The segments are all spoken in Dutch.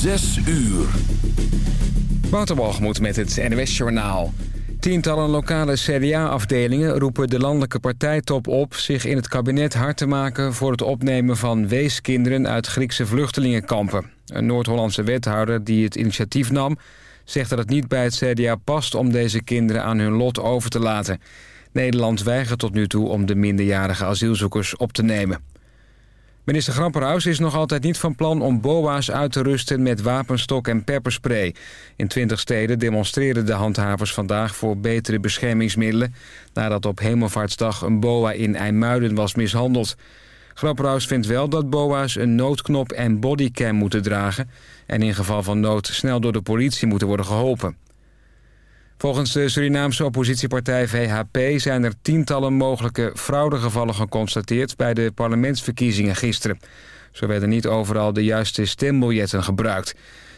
Zes uur. Waterwalgemoed met het NWS Journaal. Tientallen lokale CDA-afdelingen roepen de landelijke partijtop op... zich in het kabinet hard te maken voor het opnemen van weeskinderen... uit Griekse vluchtelingenkampen. Een Noord-Hollandse wethouder die het initiatief nam... zegt dat het niet bij het CDA past om deze kinderen aan hun lot over te laten. Nederland weigert tot nu toe om de minderjarige asielzoekers op te nemen. Minister Grapperhaus is nog altijd niet van plan om BOA's uit te rusten met wapenstok en pepperspray. In 20 steden demonstreren de handhavers vandaag voor betere beschermingsmiddelen... nadat op Hemelvaartsdag een BOA in IJmuiden was mishandeld. Grapperhaus vindt wel dat BOA's een noodknop en bodycam moeten dragen... en in geval van nood snel door de politie moeten worden geholpen. Volgens de Surinaamse oppositiepartij VHP zijn er tientallen mogelijke fraudegevallen geconstateerd bij de parlementsverkiezingen gisteren. Zo werden niet overal de juiste stembiljetten gebruikt.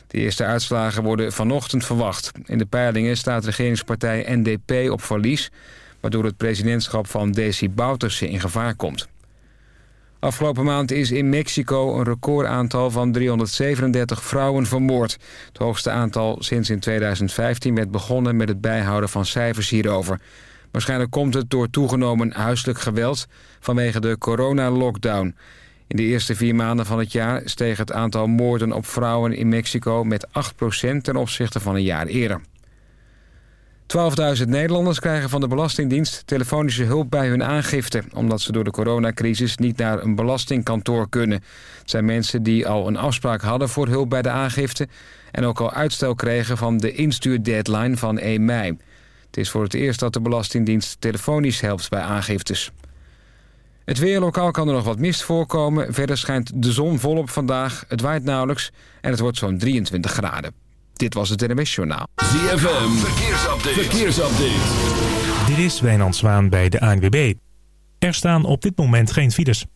De eerste uitslagen worden vanochtend verwacht. In de peilingen staat regeringspartij NDP op verlies... waardoor het presidentschap van Desi Bouterse in gevaar komt. Afgelopen maand is in Mexico een recordaantal van 337 vrouwen vermoord. Het hoogste aantal sinds in 2015 werd begonnen met het bijhouden van cijfers hierover. Waarschijnlijk komt het door toegenomen huiselijk geweld vanwege de corona-lockdown. In de eerste vier maanden van het jaar steeg het aantal moorden op vrouwen in Mexico met 8% ten opzichte van een jaar eerder. 12.000 Nederlanders krijgen van de Belastingdienst telefonische hulp bij hun aangifte... omdat ze door de coronacrisis niet naar een belastingkantoor kunnen. Het zijn mensen die al een afspraak hadden voor hulp bij de aangifte... en ook al uitstel kregen van de instuurdeadline van 1 mei. Het is voor het eerst dat de Belastingdienst telefonisch helpt bij aangiftes. Het weer lokaal kan er nog wat mist voorkomen. Verder schijnt de zon volop vandaag. Het waait nauwelijks en het wordt zo'n 23 graden. Dit was het NMS Journaal. ZFM, verkeersupdate. verkeersupdate. Dit is Wijnand Zwaan bij de ANWB. Er staan op dit moment geen files.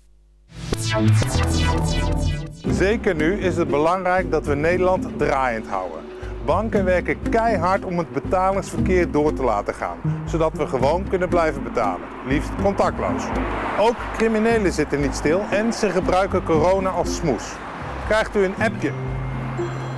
Zeker nu is het belangrijk dat we Nederland draaiend houden. Banken werken keihard om het betalingsverkeer door te laten gaan, zodat we gewoon kunnen blijven betalen, liefst contactloos. Ook criminelen zitten niet stil en ze gebruiken corona als smoes. Krijgt u een appje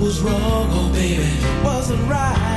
Was wrong, oh baby, wasn't right.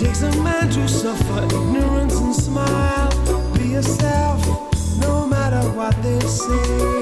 takes a man to suffer ignorance and smile. Be yourself, no matter what they say.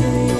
say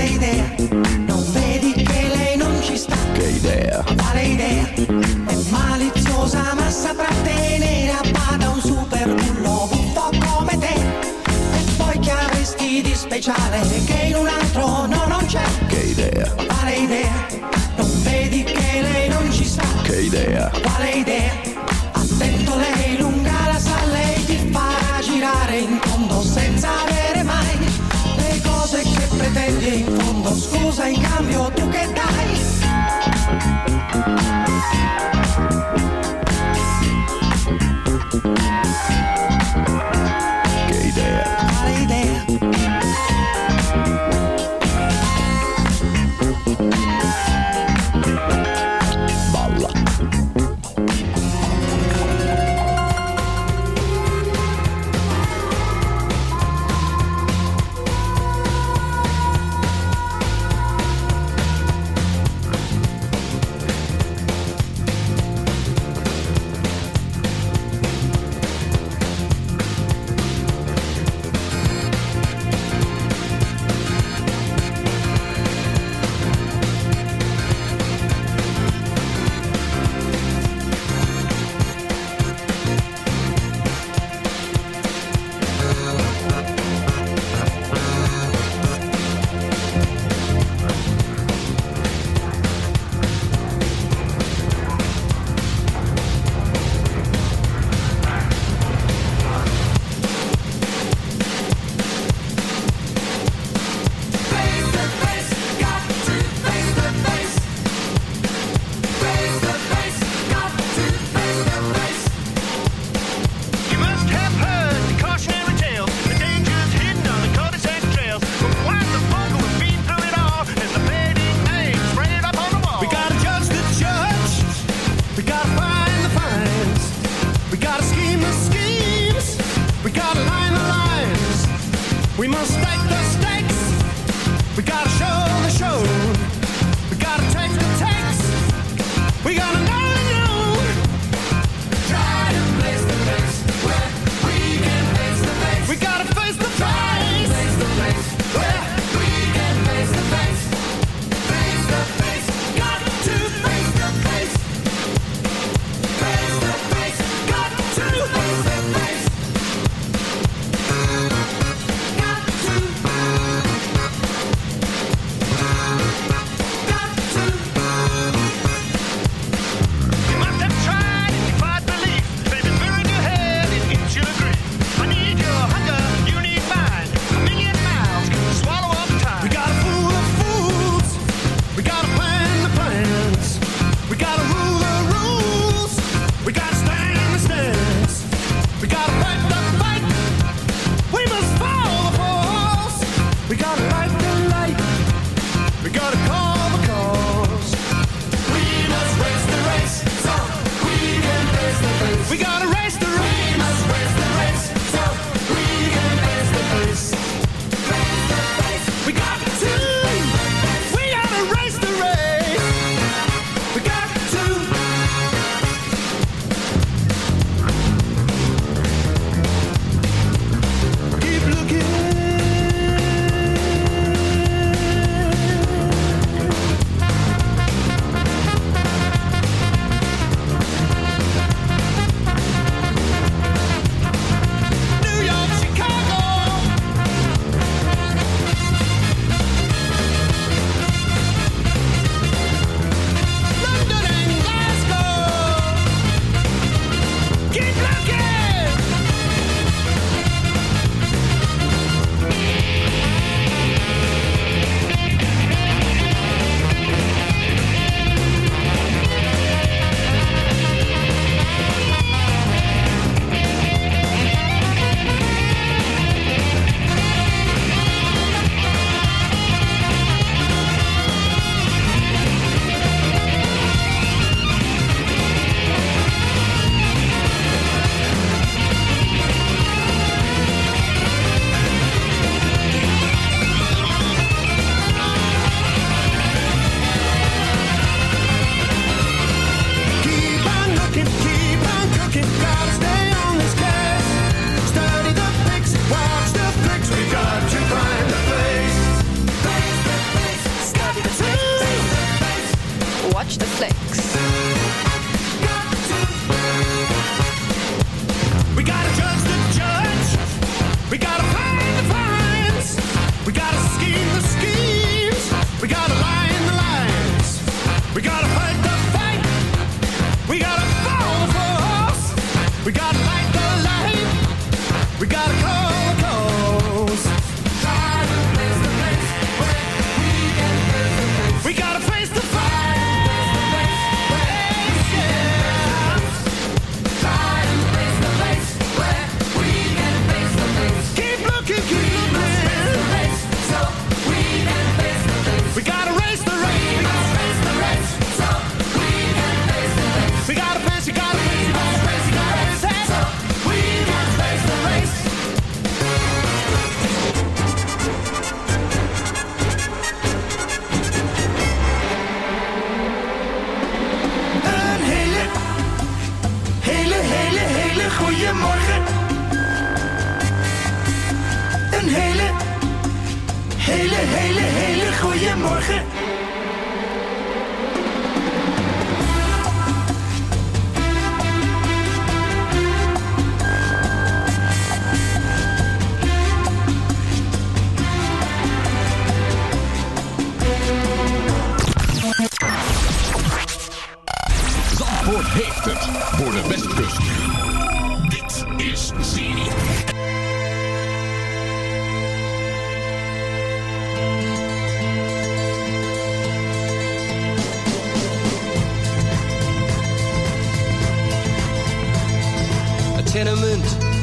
Quale idea? Non vedi che lei non ci sta? che idea, Quale idea? Scusa in cambio tu che dai? Hele, hele, hele goede morgen. Zandvoort heeft het voor de Westkust.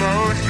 emotion.